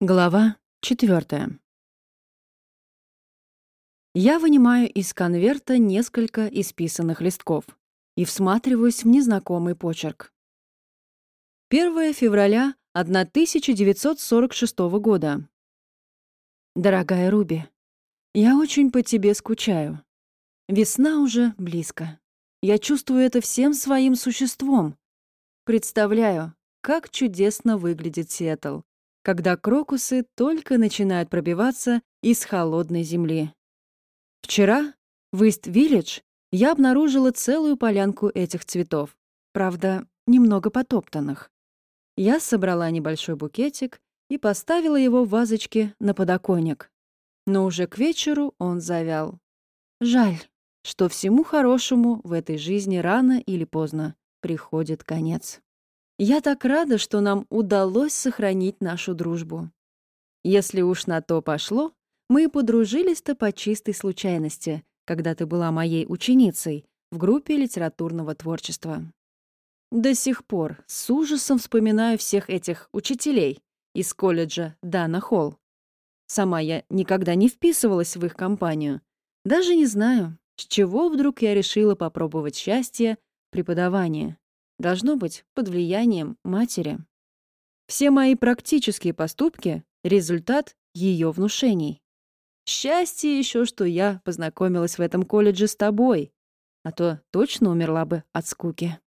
Глава четвертая. Я вынимаю из конверта несколько исписанных листков и всматриваюсь в незнакомый почерк. 1 февраля 1946 года. Дорогая Руби, я очень по тебе скучаю. Весна уже близко. Я чувствую это всем своим существом. Представляю, как чудесно выглядит Сиэтл когда крокусы только начинают пробиваться из холодной земли. Вчера в Ист-Виллидж я обнаружила целую полянку этих цветов, правда, немного потоптанных. Я собрала небольшой букетик и поставила его в вазочке на подоконник. Но уже к вечеру он завял. Жаль, что всему хорошему в этой жизни рано или поздно приходит конец. Я так рада, что нам удалось сохранить нашу дружбу. Если уж на то пошло, мы подружились-то по чистой случайности, когда ты была моей ученицей в группе литературного творчества. До сих пор с ужасом вспоминаю всех этих учителей из колледжа Дана Холл. Сама я никогда не вписывалась в их компанию. Даже не знаю, с чего вдруг я решила попробовать счастье в преподавании. Должно быть, под влиянием матери. Все мои практические поступки — результат ее внушений. Счастье еще, что я познакомилась в этом колледже с тобой, а то точно умерла бы от скуки.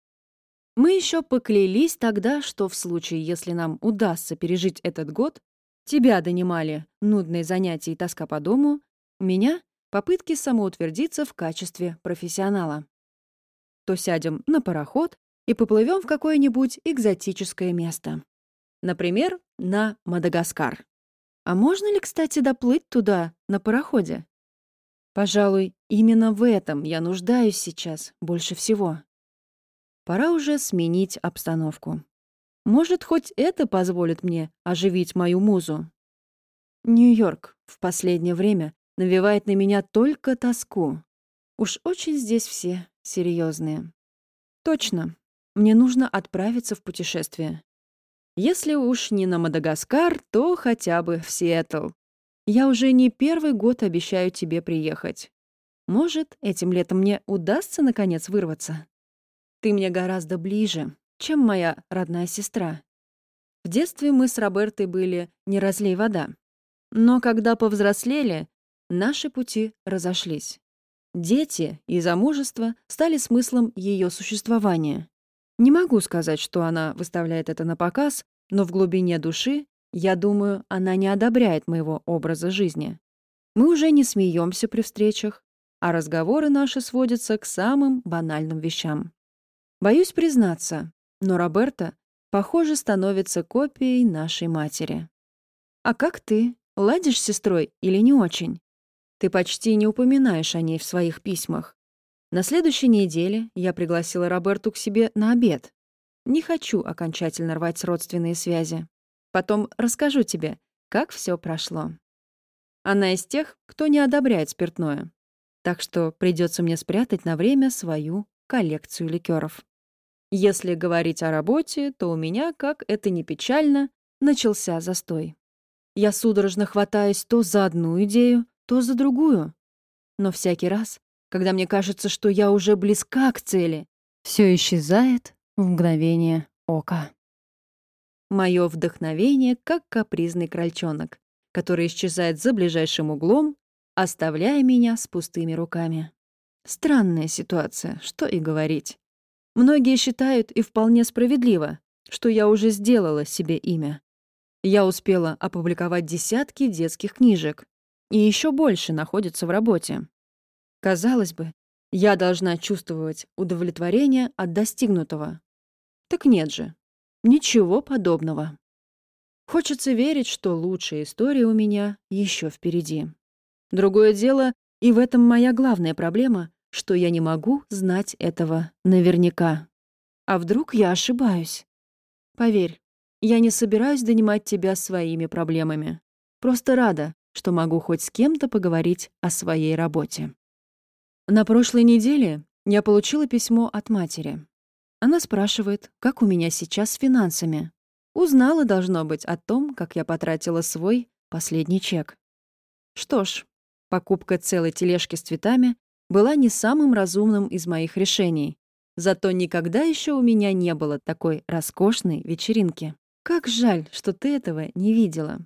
Мы еще поклялись тогда, что в случае, если нам удастся пережить этот год, тебя донимали нудные занятия и тоска по дому, меня — попытки самоутвердиться в качестве профессионала. То сядем на пароход, и поплывем в какое-нибудь экзотическое место. Например, на Мадагаскар. А можно ли, кстати, доплыть туда на пароходе? Пожалуй, именно в этом я нуждаюсь сейчас больше всего. Пора уже сменить обстановку. Может, хоть это позволит мне оживить мою музу. Нью-Йорк в последнее время навевает на меня только тоску. Уж очень здесь все серьезные. Точно, мне нужно отправиться в путешествие. Если уж не на Мадагаскар, то хотя бы в Сиэтл. Я уже не первый год обещаю тебе приехать. Может, этим летом мне удастся, наконец, вырваться? Ты мне гораздо ближе, чем моя родная сестра. В детстве мы с Робертой были не разлей вода. Но когда повзрослели, наши пути разошлись. Дети и замужество стали смыслом ее существования. Не могу сказать, что она выставляет это на показ, но в глубине души, я думаю, она не одобряет моего образа жизни. Мы уже не смеемся при встречах, а разговоры наши сводятся к самым банальным вещам. Боюсь признаться, но Роберта, похоже, становится копией нашей матери. А как ты? Ладишь с сестрой или не очень? Ты почти не упоминаешь о ней в своих письмах. На следующей неделе я пригласила Роберту к себе на обед. Не хочу окончательно рвать родственные связи. Потом расскажу тебе, как все прошло. Она из тех, кто не одобряет спиртное. Так что придется мне спрятать на время свою коллекцию ликеров. Если говорить о работе, то у меня, как это ни печально, начался застой. Я судорожно хватаюсь то за одну идею, то за другую. Но всякий раз когда мне кажется, что я уже близка к цели, все исчезает в мгновение ока. Мое вдохновение как капризный крольчонок, который исчезает за ближайшим углом, оставляя меня с пустыми руками. Странная ситуация, что и говорить. Многие считают, и вполне справедливо, что я уже сделала себе имя. Я успела опубликовать десятки детских книжек, и еще больше находятся в работе. Казалось бы, я должна чувствовать удовлетворение от достигнутого. Так нет же, ничего подобного. Хочется верить, что лучшая история у меня еще впереди. Другое дело, и в этом моя главная проблема, что я не могу знать этого наверняка. А вдруг я ошибаюсь? Поверь, я не собираюсь донимать тебя своими проблемами. Просто рада, что могу хоть с кем-то поговорить о своей работе. На прошлой неделе я получила письмо от матери. Она спрашивает, как у меня сейчас с финансами. Узнала, должно быть, о том, как я потратила свой последний чек. Что ж, покупка целой тележки с цветами была не самым разумным из моих решений. Зато никогда еще у меня не было такой роскошной вечеринки. Как жаль, что ты этого не видела.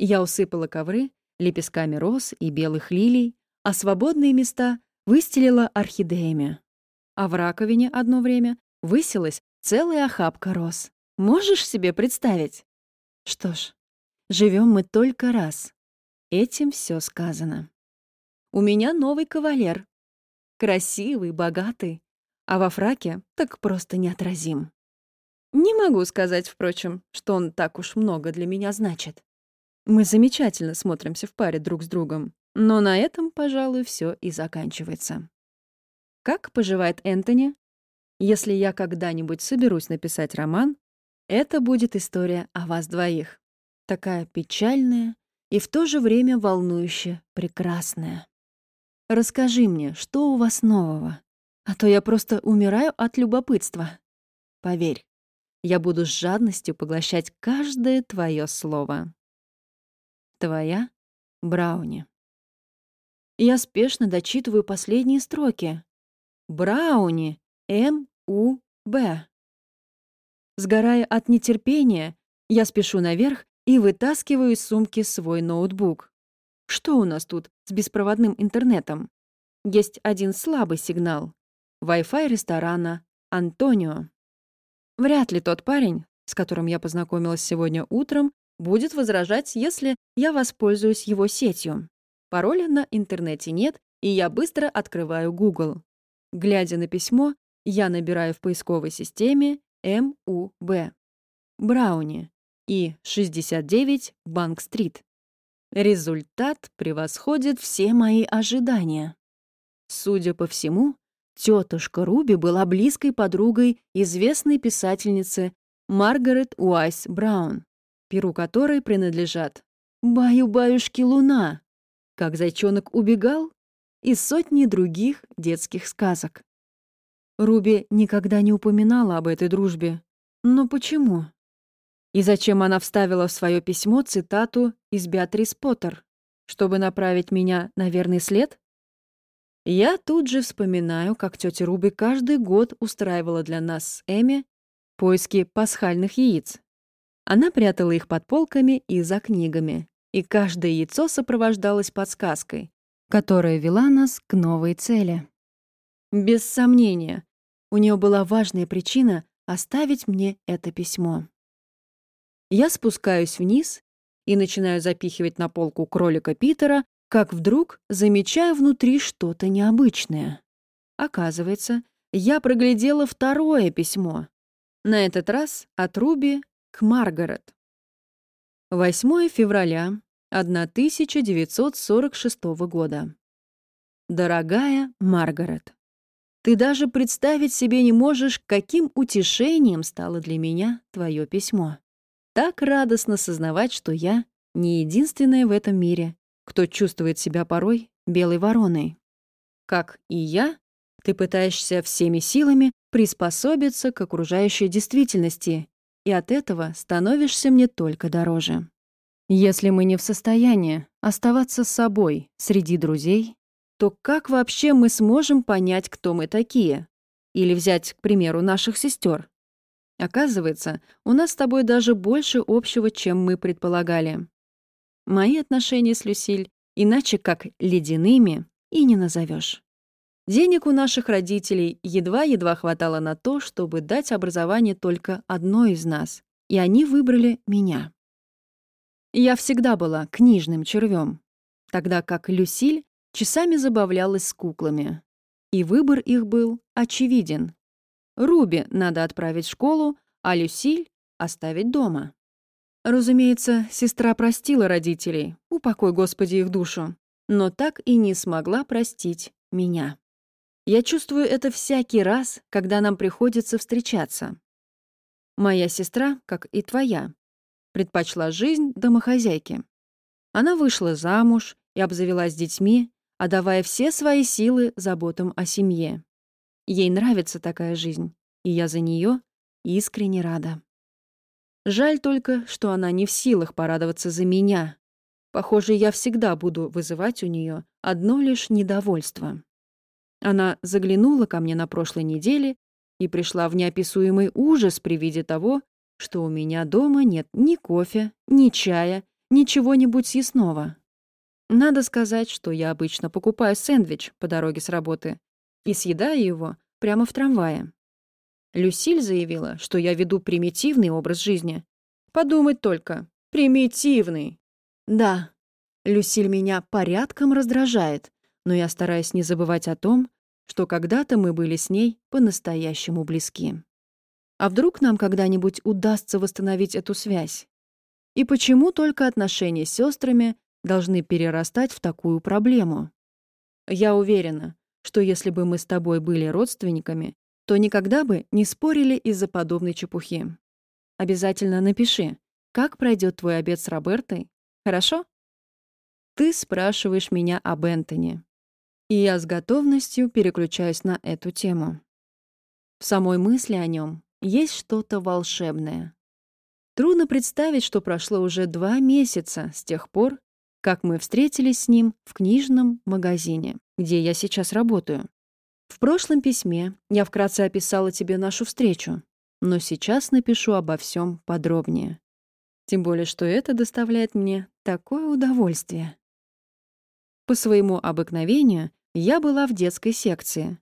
Я усыпала ковры лепестками роз и белых лилий, а свободные места выстелила орхидеями. А в раковине одно время высилась целая охапка роз. Можешь себе представить? Что ж, живем мы только раз. Этим все сказано. У меня новый кавалер. Красивый, богатый, а во фраке так просто неотразим. Не могу сказать, впрочем, что он так уж много для меня значит. Мы замечательно смотримся в паре друг с другом, но на этом, пожалуй, все и заканчивается. Как поживает Энтони? Если я когда-нибудь соберусь написать роман, это будет история о вас двоих. Такая печальная и в то же время волнующе прекрасная. Расскажи мне, что у вас нового? А то я просто умираю от любопытства. Поверь, я буду с жадностью поглощать каждое твое слово. Твоя Брауни. Я спешно дочитываю последние строки. Брауни. М-У-Б. Сгорая от нетерпения, я спешу наверх и вытаскиваю из сумки свой ноутбук. Что у нас тут с беспроводным интернетом? Есть один слабый сигнал. Wi-Fi ресторана «Антонио». Вряд ли тот парень, с которым я познакомилась сегодня утром, будет возражать, если я воспользуюсь его сетью. Пароля на интернете нет, и я быстро открываю Google. Глядя на письмо, я набираю в поисковой системе МУБ. Брауни и 69 Банк-стрит. Результат превосходит все мои ожидания. Судя по всему, тетушка Руби была близкой подругой известной писательницы Маргарет Уайс Браун перу которой принадлежат «Баю-баюшки луна», «Как зайчонок убегал» и сотни других детских сказок. Руби никогда не упоминала об этой дружбе. Но почему? И зачем она вставила в свое письмо цитату из Беатрис Поттер, чтобы направить меня на верный след? Я тут же вспоминаю, как тетя Руби каждый год устраивала для нас с Эми поиски пасхальных яиц. Она прятала их под полками и за книгами, и каждое яйцо сопровождалось подсказкой, которая вела нас к новой цели. Без сомнения, у нее была важная причина оставить мне это письмо. Я спускаюсь вниз и начинаю запихивать на полку кролика Питера, как вдруг замечаю внутри что-то необычное. Оказывается, я проглядела второе письмо. На этот раз от Руби к Маргарет. 8 февраля 1946 года. Дорогая Маргарет, ты даже представить себе не можешь, каким утешением стало для меня твое письмо. Так радостно сознавать, что я не единственная в этом мире, кто чувствует себя порой белой вороной. Как и я, ты пытаешься всеми силами приспособиться к окружающей действительности и от этого становишься мне только дороже. Если мы не в состоянии оставаться с собой среди друзей, то как вообще мы сможем понять, кто мы такие? Или взять, к примеру, наших сестер? Оказывается, у нас с тобой даже больше общего, чем мы предполагали. Мои отношения с Люсиль иначе как ледяными и не назовешь. Денег у наших родителей едва-едва хватало на то, чтобы дать образование только одной из нас, и они выбрали меня. Я всегда была книжным червем, тогда как Люсиль часами забавлялась с куклами. И выбор их был очевиден. Руби надо отправить в школу, а Люсиль оставить дома. Разумеется, сестра простила родителей, упокой Господи их душу, но так и не смогла простить меня. Я чувствую это всякий раз, когда нам приходится встречаться. Моя сестра, как и твоя, предпочла жизнь домохозяйки. Она вышла замуж и обзавелась детьми, отдавая все свои силы заботам о семье. Ей нравится такая жизнь, и я за нее искренне рада. Жаль только, что она не в силах порадоваться за меня. Похоже, я всегда буду вызывать у нее одно лишь недовольство. Она заглянула ко мне на прошлой неделе и пришла в неописуемый ужас при виде того, что у меня дома нет ни кофе, ни чая, ни чего-нибудь съестного. Надо сказать, что я обычно покупаю сэндвич по дороге с работы и съедаю его прямо в трамвае. Люсиль заявила, что я веду примитивный образ жизни. Подумать только. Примитивный. Да, Люсиль меня порядком раздражает, но я стараюсь не забывать о том, что когда-то мы были с ней по-настоящему близки. А вдруг нам когда-нибудь удастся восстановить эту связь? И почему только отношения с сестрами должны перерастать в такую проблему? Я уверена, что если бы мы с тобой были родственниками, то никогда бы не спорили из-за подобной чепухи. Обязательно напиши, как пройдет твой обед с Робертой, хорошо? Ты спрашиваешь меня об Энтони. И я с готовностью переключаюсь на эту тему. В самой мысли о нем есть что-то волшебное. Трудно представить, что прошло уже два месяца с тех пор, как мы встретились с ним в книжном магазине, где я сейчас работаю. В прошлом письме я вкратце описала тебе нашу встречу, но сейчас напишу обо всем подробнее. Тем более, что это доставляет мне такое удовольствие. По своему обыкновению я была в детской секции.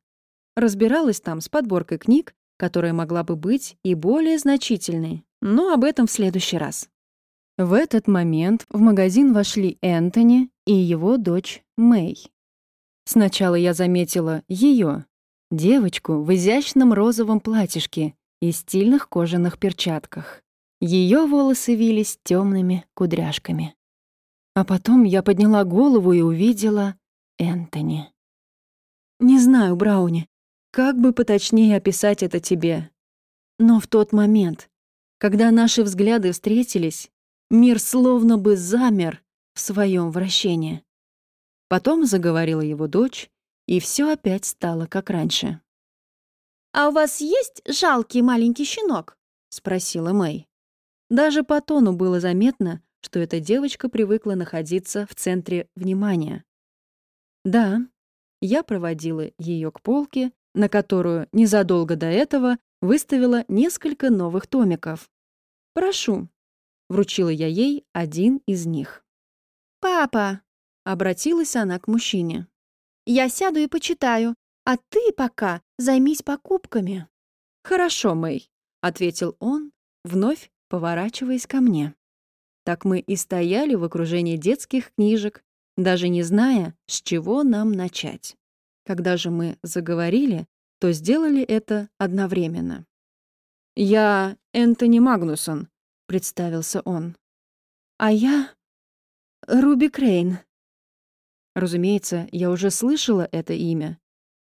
Разбиралась там с подборкой книг, которая могла бы быть и более значительной, но об этом в следующий раз. В этот момент в магазин вошли Энтони и его дочь Мэй. Сначала я заметила ее, девочку в изящном розовом платьишке и стильных кожаных перчатках. Ее волосы вились темными кудряшками. А потом я подняла голову и увидела Энтони. Не знаю, Брауни, как бы поточнее описать это тебе. Но в тот момент, когда наши взгляды встретились, мир словно бы замер в своем вращении. Потом заговорила его дочь, и все опять стало как раньше. «А у вас есть жалкий маленький щенок?» — спросила Мэй. Даже по тону было заметно, что эта девочка привыкла находиться в центре внимания. Да, я проводила ее к полке, на которую незадолго до этого выставила несколько новых томиков. «Прошу», — вручила я ей один из них. «Папа», — обратилась она к мужчине, — «я сяду и почитаю, а ты пока займись покупками». «Хорошо, Мэй», — ответил он, вновь поворачиваясь ко мне. Так мы и стояли в окружении детских книжек, даже не зная, с чего нам начать. Когда же мы заговорили, то сделали это одновременно. «Я Энтони Магнусон», — представился он. «А я Руби Крейн». Разумеется, я уже слышала это имя.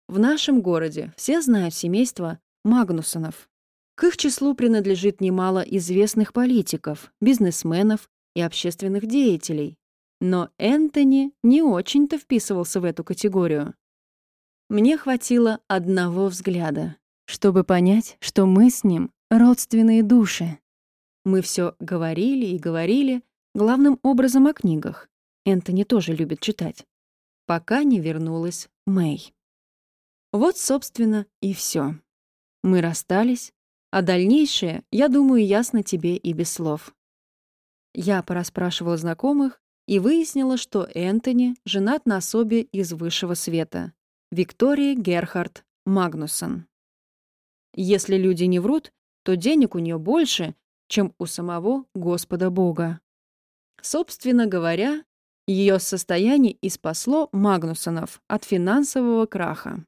В нашем городе все знают семейство Магнусонов. К их числу принадлежит немало известных политиков, бизнесменов и общественных деятелей. Но Энтони не очень-то вписывался в эту категорию. Мне хватило одного взгляда, чтобы понять, что мы с ним родственные души. Мы все говорили и говорили, главным образом о книгах. Энтони тоже любит читать. Пока не вернулась Мэй. Вот, собственно, и все. Мы расстались, а дальнейшее, я думаю, ясно тебе и без слов. Я порасспрашивала знакомых и выяснила, что Энтони женат на особе из высшего света, Виктории Герхард Магнусон. Если люди не врут, то денег у нее больше, чем у самого Господа Бога. Собственно говоря, ее состояние и спасло Магнусонов от финансового краха.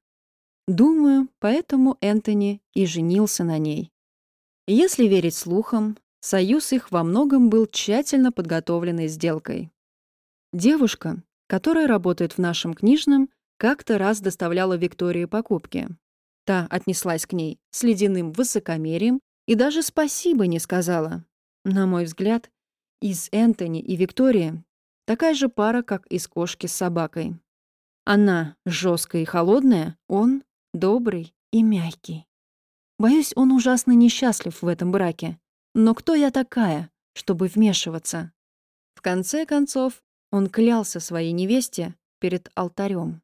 Думаю, поэтому Энтони и женился на ней. Если верить слухам, союз их во многом был тщательно подготовленной сделкой. Девушка, которая работает в нашем книжном, как-то раз доставляла Виктории покупки. Та отнеслась к ней с ледяным высокомерием и даже спасибо не сказала. На мой взгляд, из Энтони и Виктории такая же пара, как из кошки с собакой. Она жесткая и холодная, он добрый и мягкий. Боюсь, он ужасно несчастлив в этом браке. Но кто я такая, чтобы вмешиваться? В конце концов, он клялся своей невесте перед алтарем.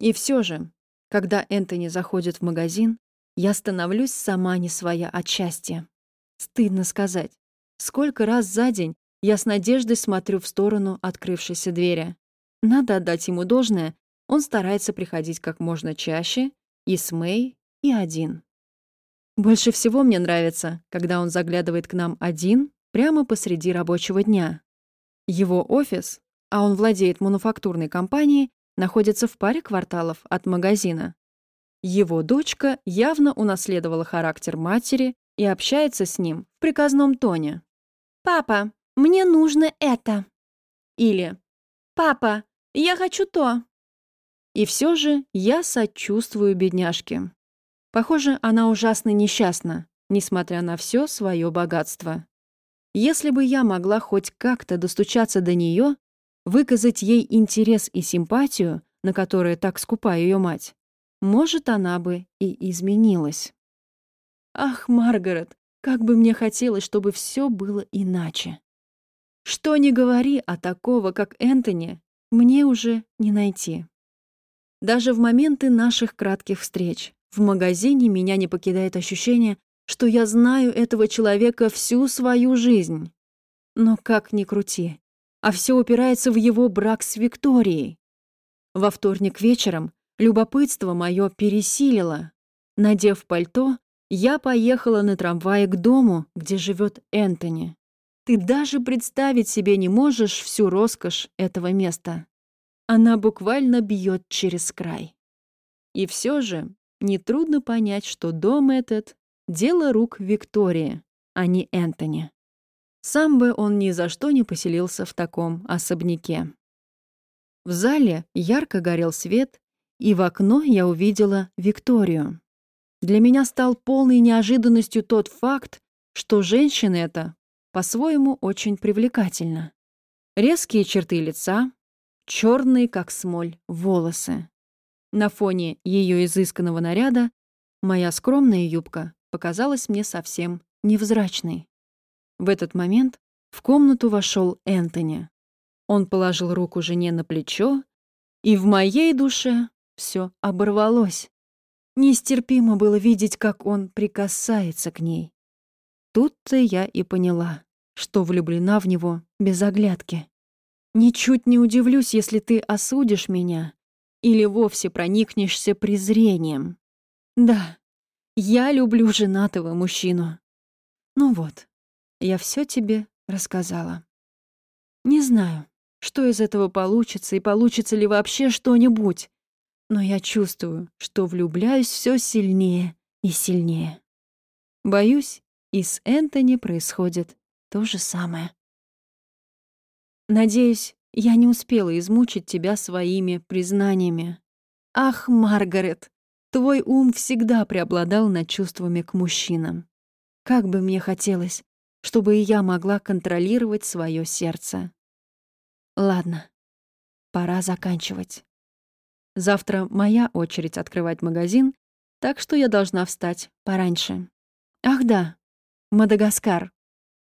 И все же, когда Энтони заходит в магазин, я становлюсь сама не своя от счастья. Стыдно сказать, сколько раз за день я с надеждой смотрю в сторону открывшейся двери. Надо отдать ему должное, он старается приходить как можно чаще, и с Мэй, и один. Больше всего мне нравится, когда он заглядывает к нам один прямо посреди рабочего дня. Его офис, а он владеет мануфактурной компанией, находится в паре кварталов от магазина. Его дочка явно унаследовала характер матери и общается с ним в приказном тоне. «Папа, мне нужно это». Или «Папа, я хочу то». И все же я сочувствую бедняжке. Похоже, она ужасно несчастна, несмотря на все свое богатство. Если бы я могла хоть как-то достучаться до нее, выказать ей интерес и симпатию, на которые так скупа ее мать, может, она бы и изменилась. Ах, Маргарет, как бы мне хотелось, чтобы все было иначе. Что ни говори, а такого, как Энтони, мне уже не найти. Даже в моменты наших кратких встреч в магазине меня не покидает ощущение, что я знаю этого человека всю свою жизнь. Но как ни крути, а все упирается в его брак с Викторией. Во вторник вечером любопытство мое пересилило. Надев пальто, я поехала на трамвае к дому, где живет Энтони. Ты даже представить себе не можешь всю роскошь этого места. Она буквально бьет через край. И все же нетрудно понять, что дом этот — дело рук Виктории, а не Энтони. Сам бы он ни за что не поселился в таком особняке. В зале ярко горел свет, и в окно я увидела Викторию. Для меня стал полной неожиданностью тот факт, что женщина эта по-своему очень привлекательна. Резкие черты лица, черные, как смоль, волосы. На фоне ее изысканного наряда моя скромная юбка показалась мне совсем невзрачной. В этот момент в комнату вошел Энтони. Он положил руку жене на плечо, и в моей душе все оборвалось. Нестерпимо было видеть, как он прикасается к ней. Тут-то я и поняла, что влюблена в него без оглядки. Ничуть не удивлюсь, если ты осудишь меня или вовсе проникнешься презрением. Да, я люблю женатого мужчину. Ну вот, я все тебе рассказала. Не знаю, что из этого получится и получится ли вообще что-нибудь, но я чувствую, что влюбляюсь все сильнее и сильнее. Боюсь, и с Энтони происходит то же самое. Надеюсь, я не успела измучить тебя своими признаниями. Ах, Маргарет, твой ум всегда преобладал над чувствами к мужчинам. Как бы мне хотелось, чтобы и я могла контролировать свое сердце. Ладно, пора заканчивать. Завтра моя очередь открывать магазин, так что я должна встать пораньше. Ах да, Мадагаскар.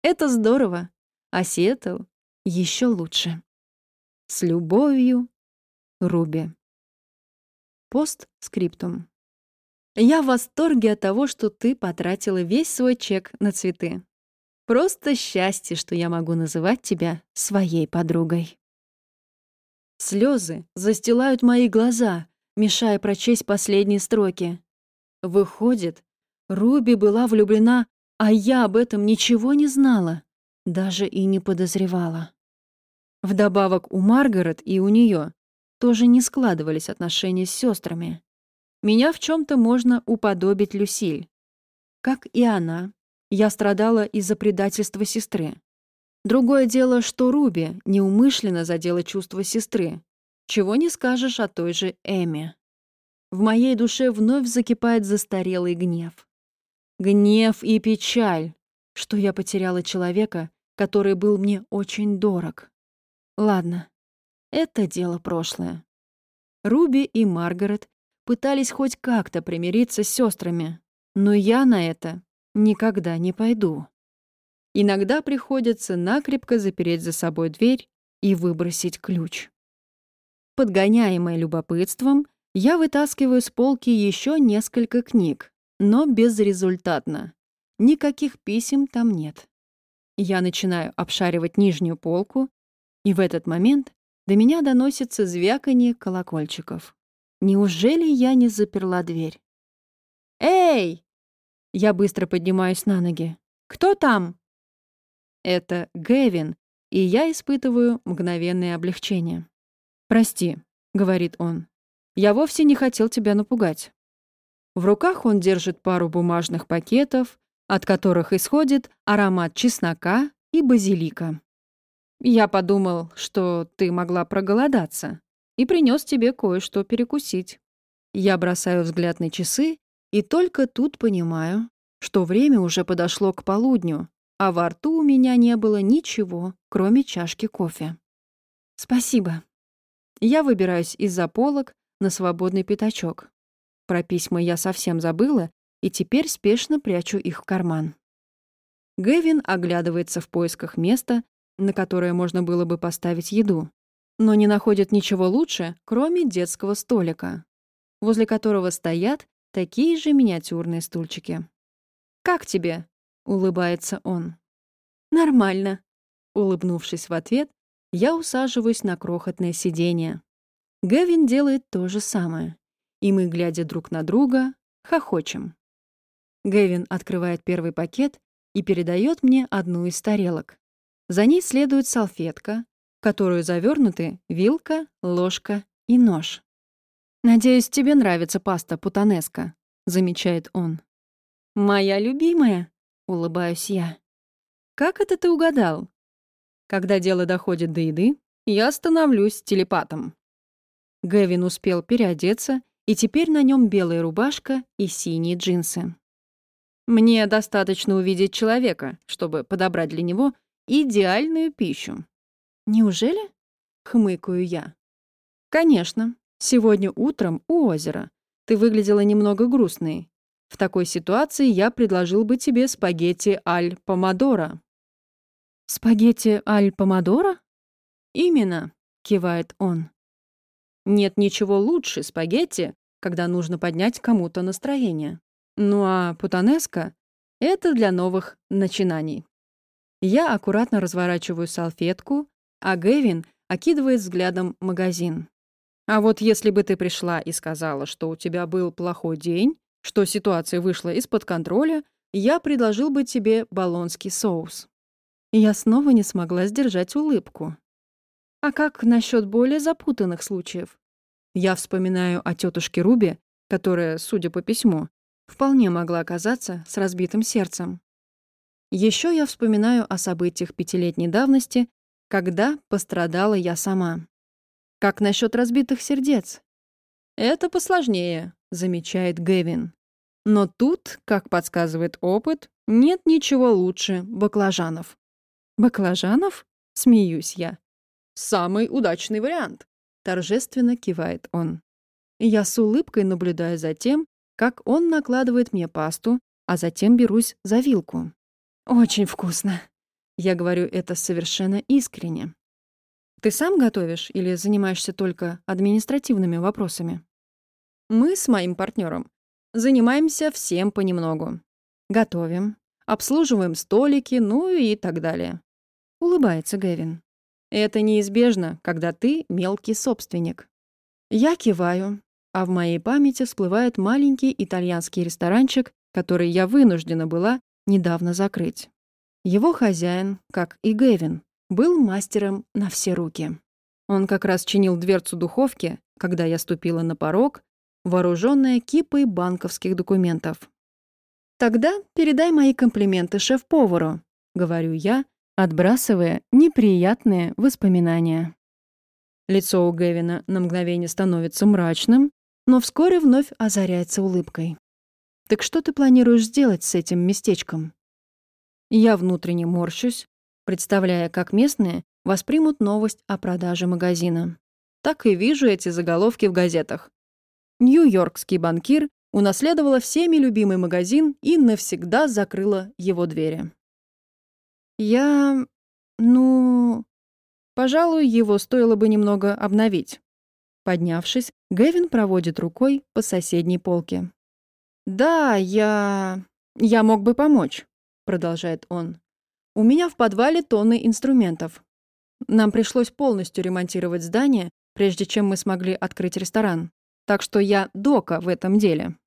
Это здорово. А Сиэтл еще лучше. С любовью, Руби. Постскриптум. Я в восторге от того, что ты потратила весь свой чек на цветы. Просто счастье, что я могу называть тебя своей подругой. Слезы застилают мои глаза, мешая прочесть последние строки. Выходит, Руби была влюблена, а я об этом ничего не знала. Даже и не подозревала. Вдобавок у Маргарет и у нее тоже не складывались отношения с сестрами. Меня в чем то можно уподобить Люсиль. Как и она, я страдала из-за предательства сестры. Другое дело, что Руби неумышленно задела чувства сестры. Чего не скажешь о той же Эми. В моей душе вновь закипает застарелый гнев. Гнев и печаль, что я потеряла человека, который был мне очень дорог. Ладно, это дело прошлое. Руби и Маргарет пытались хоть как-то примириться с сестрами, но я на это никогда не пойду. Иногда приходится накрепко запереть за собой дверь и выбросить ключ. Подгоняемая любопытством, я вытаскиваю с полки еще несколько книг, но безрезультатно. Никаких писем там нет. Я начинаю обшаривать нижнюю полку, и в этот момент до меня доносится звяканье колокольчиков. Неужели я не заперла дверь? «Эй!» Я быстро поднимаюсь на ноги. «Кто там?» Это Гэвин, и я испытываю мгновенное облегчение. «Прости», — говорит он. «Я вовсе не хотел тебя напугать». В руках он держит пару бумажных пакетов, от которых исходит аромат чеснока и базилика. Я подумал, что ты могла проголодаться, и принес тебе кое-что перекусить. Я бросаю взгляд на часы и только тут понимаю, что время уже подошло к полудню, а во рту у меня не было ничего, кроме чашки кофе. Спасибо. Я выбираюсь из-за полок на свободный пятачок. Про письма я совсем забыла и теперь спешно прячу их в карман. Гэвин оглядывается в поисках места, на которое можно было бы поставить еду, но не находит ничего лучше, кроме детского столика, возле которого стоят такие же миниатюрные стульчики. «Как тебе?» — улыбается он. «Нормально». Улыбнувшись в ответ, я усаживаюсь на крохотное сиденье. Гэвин делает то же самое, и мы, глядя друг на друга, хохочем. Гэвин открывает первый пакет и передает мне одну из тарелок. За ней следует салфетка, в которую завернуты вилка, ложка и нож. «Надеюсь, тебе нравится паста путанеска», — замечает он. «Моя любимая», — улыбаюсь я. «Как это ты угадал?» Когда дело доходит до еды, я становлюсь телепатом. Гэвин успел переодеться, и теперь на нем белая рубашка и синие джинсы. Мне достаточно увидеть человека, чтобы подобрать для него идеальную пищу. Неужели? Хмыкаю я. Конечно. Сегодня утром у озера. Ты выглядела немного грустной. В такой ситуации я предложил бы тебе спагетти аль помодоро. Спагетти аль помодоро? Именно, кивает он. Нет ничего лучше спагетти, когда нужно поднять кому-то настроение. Ну а путанеска — это для новых начинаний. Я аккуратно разворачиваю салфетку, а Гэвин окидывает взглядом магазин. А вот если бы ты пришла и сказала, что у тебя был плохой день, что ситуация вышла из-под контроля, я предложил бы тебе болонский соус. Я снова не смогла сдержать улыбку. А как насчет более запутанных случаев? Я вспоминаю о тетушке Руби, которая, судя по письму, вполне могла оказаться с разбитым сердцем. Еще я вспоминаю о событиях пятилетней давности, когда пострадала я сама. Как насчет разбитых сердец? Это посложнее, замечает Гэвин. Но тут, как подсказывает опыт, нет ничего лучше баклажанов. Баклажанов? Смеюсь я. Самый удачный вариант, торжественно кивает он. Я с улыбкой наблюдаю за тем, как он накладывает мне пасту, а затем берусь за вилку. «Очень вкусно». Я говорю это совершенно искренне. «Ты сам готовишь или занимаешься только административными вопросами?» «Мы с моим партнером занимаемся всем понемногу. Готовим, обслуживаем столики, ну и так далее». Улыбается Гэвин. «Это неизбежно, когда ты мелкий собственник». Я киваю, а в моей памяти всплывает маленький итальянский ресторанчик, который я вынуждена была недавно закрыть. Его хозяин, как и Гэвин, был мастером на все руки. Он как раз чинил дверцу духовки, когда я ступила на порог, вооруженная кипой банковских документов. «Тогда передай мои комплименты шеф-повару», — говорю я, отбрасывая неприятные воспоминания. Лицо у Гэвина на мгновение становится мрачным, но вскоре вновь озаряется улыбкой. Так что ты планируешь сделать с этим местечком? Я внутренне морщусь, представляя, как местные воспримут новость о продаже магазина. Так и вижу эти заголовки в газетах. Нью-Йоркский банкир унаследовала всеми любимый магазин и навсегда закрыла его двери. Я... ну... Пожалуй, его стоило бы немного обновить. Поднявшись, Гэвин проводит рукой по соседней полке. «Да, я... я мог бы помочь», — продолжает он. «У меня в подвале тонны инструментов. Нам пришлось полностью ремонтировать здание, прежде чем мы смогли открыть ресторан. Так что я дока в этом деле».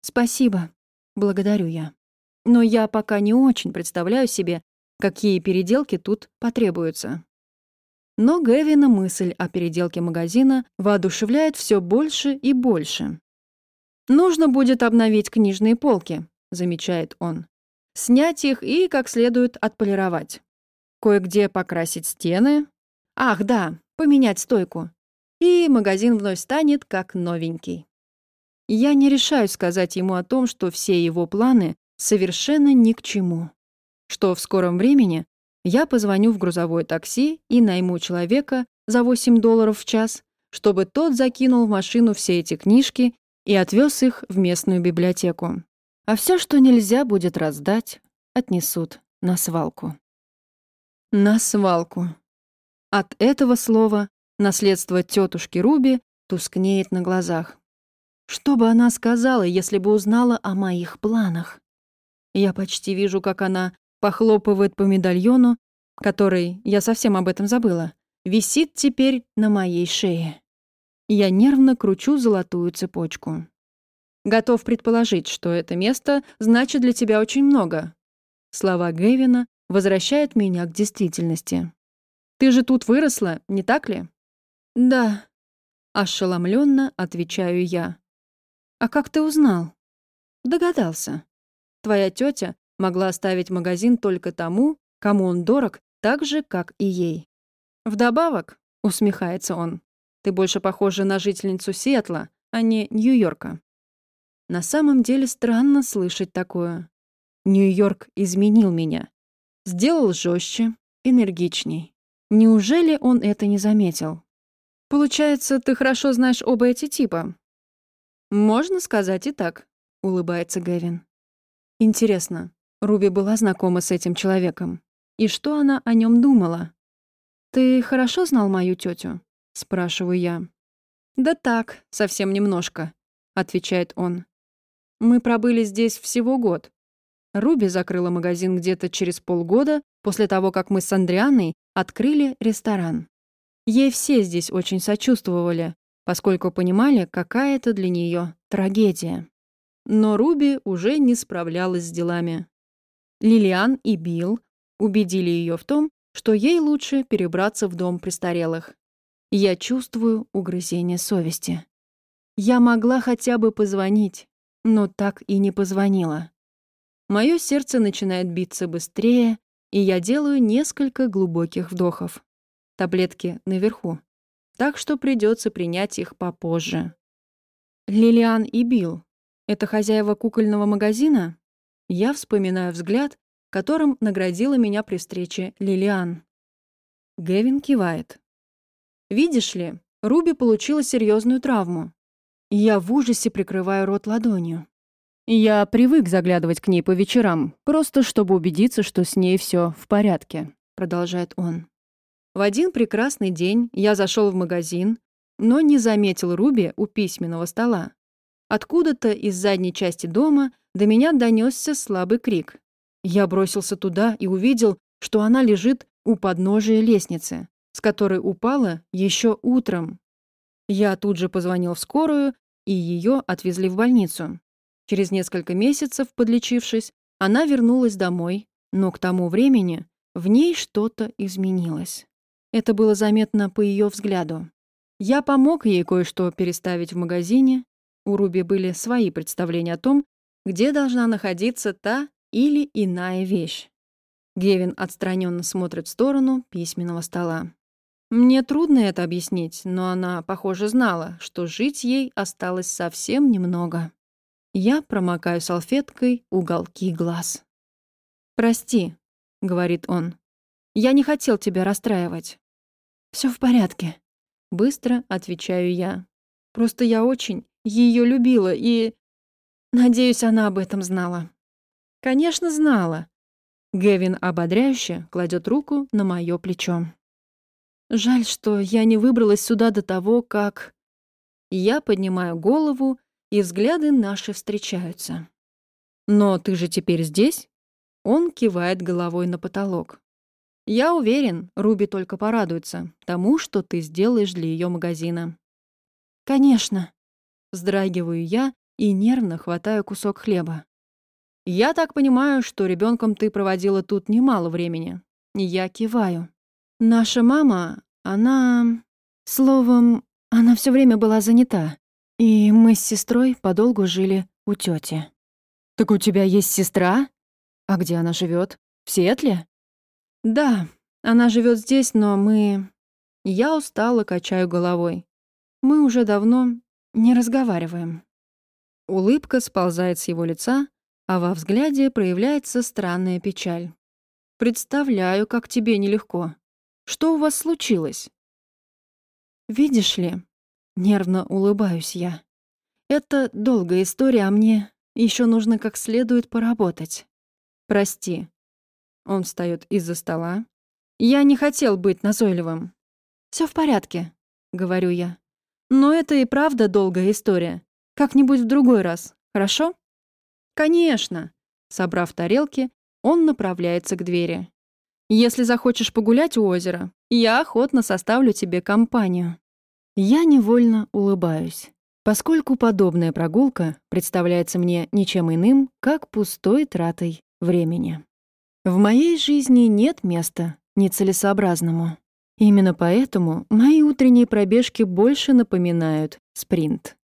«Спасибо. Благодарю я. Но я пока не очень представляю себе, какие переделки тут потребуются». Но Гэвина мысль о переделке магазина воодушевляет все больше и больше. «Нужно будет обновить книжные полки», — замечает он. «Снять их и как следует отполировать. Кое-где покрасить стены. Ах, да, поменять стойку. И магазин вновь станет как новенький». Я не решаюсь сказать ему о том, что все его планы совершенно ни к чему. Что в скором времени я позвоню в грузовое такси и найму человека за 8 долларов в час, чтобы тот закинул в машину все эти книжки и отвез их в местную библиотеку. А все, что нельзя будет раздать, отнесут на свалку. На свалку. От этого слова наследство тетушки Руби тускнеет на глазах. Что бы она сказала, если бы узнала о моих планах? Я почти вижу, как она похлопывает по медальону, который, я совсем об этом забыла, висит теперь на моей шее. Я нервно кручу золотую цепочку. Готов предположить, что это место значит для тебя очень много. Слова Гэвина возвращают меня к действительности. Ты же тут выросла, не так ли? Да. Ошеломленно отвечаю я. А как ты узнал? Догадался. Твоя тетя могла оставить магазин только тому, кому он дорог, так же, как и ей. Вдобавок, усмехается он, ты больше похожа на жительницу Сиэтла, а не Нью-Йорка. На самом деле странно слышать такое. Нью-Йорк изменил меня. Сделал жестче, энергичней. Неужели он это не заметил? Получается, ты хорошо знаешь оба эти типа. Можно сказать и так, улыбается Гэвин. Интересно, Руби была знакома с этим человеком. И что она о нем думала? «Ты хорошо знал мою тетю? спрашиваю я. «Да так, совсем немножко», — отвечает он. «Мы пробыли здесь всего год. Руби закрыла магазин где-то через полгода после того, как мы с Андрианой открыли ресторан. Ей все здесь очень сочувствовали, поскольку понимали, какая это для нее трагедия. Но Руби уже не справлялась с делами. Лилиан и Билл убедили ее в том, что ей лучше перебраться в дом престарелых. Я чувствую угрызение совести. Я могла хотя бы позвонить, но так и не позвонила. Мое сердце начинает биться быстрее, и я делаю несколько глубоких вдохов. Таблетки наверху. Так что придется принять их попозже. Лилиан и Билл. Это хозяева кукольного магазина? Я вспоминаю взгляд, которым наградила меня при встрече Лилиан. Гевин кивает. Видишь ли, Руби получила серьезную травму. Я в ужасе прикрываю рот ладонью. Я привык заглядывать к ней по вечерам, просто чтобы убедиться, что с ней все в порядке, продолжает он. В один прекрасный день я зашел в магазин, но не заметил Руби у письменного стола. Откуда-то из задней части дома до меня донесся слабый крик. Я бросился туда и увидел, что она лежит у подножия лестницы, с которой упала еще утром. Я тут же позвонил в скорую, и ее отвезли в больницу. Через несколько месяцев, подлечившись, она вернулась домой, но к тому времени в ней что-то изменилось. Это было заметно по ее взгляду. Я помог ей кое-что переставить в магазине, у Руби были свои представления о том, где должна находиться та или иная вещь. Гевин отстраненно смотрит в сторону письменного стола. Мне трудно это объяснить, но она, похоже, знала, что жить ей осталось совсем немного. Я промокаю салфеткой уголки глаз. «Прости», — говорит он. «Я не хотел тебя расстраивать». Все в порядке», — быстро отвечаю я. «Просто я очень, ее любила и... Надеюсь, она об этом знала. Конечно, знала. Гевин ободряюще кладет руку на мое плечо. Жаль, что я не выбралась сюда до того, как... Я поднимаю голову, и взгляды наши встречаются. «Но ты же теперь здесь?» Он кивает головой на потолок. «Я уверен, Руби только порадуется тому, что ты сделаешь для ее магазина». «Конечно», — вздрагиваю я и нервно хватаю кусок хлеба. «Я так понимаю, что ребенком ты проводила тут немало времени». Я киваю. «Наша мама, она... Словом, она все время была занята. И мы с сестрой подолгу жили у тети. «Так у тебя есть сестра? А где она живет? В Сиэтле?» «Да, она живет здесь, но мы...» Я устала, качаю головой. Мы уже давно не разговариваем. Улыбка сползает с его лица, а во взгляде проявляется странная печаль. «Представляю, как тебе нелегко. Что у вас случилось?» «Видишь ли...» — нервно улыбаюсь я. «Это долгая история, а мне еще нужно как следует поработать. Прости». Он встает из-за стола. «Я не хотел быть назойливым». Все в порядке», — говорю я. «Но это и правда долгая история. Как-нибудь в другой раз, хорошо?» «Конечно!» Собрав тарелки, он направляется к двери. «Если захочешь погулять у озера, я охотно составлю тебе компанию». Я невольно улыбаюсь, поскольку подобная прогулка представляется мне ничем иным, как пустой тратой времени. В моей жизни нет места нецелесообразному. Именно поэтому мои утренние пробежки больше напоминают спринт.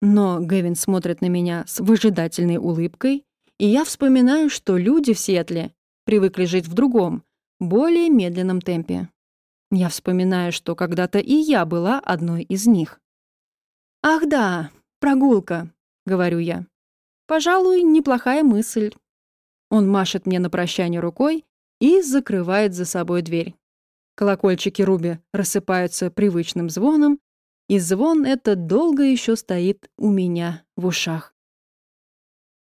Но Гэвин смотрит на меня с выжидательной улыбкой, и я вспоминаю, что люди в Сиэтле привыкли жить в другом, более медленном темпе. Я вспоминаю, что когда-то и я была одной из них. «Ах да, прогулка», — говорю я. «Пожалуй, неплохая мысль». Он машет мне на прощание рукой и закрывает за собой дверь. Колокольчики Руби рассыпаются привычным звоном, и звон этот долго еще стоит у меня в ушах.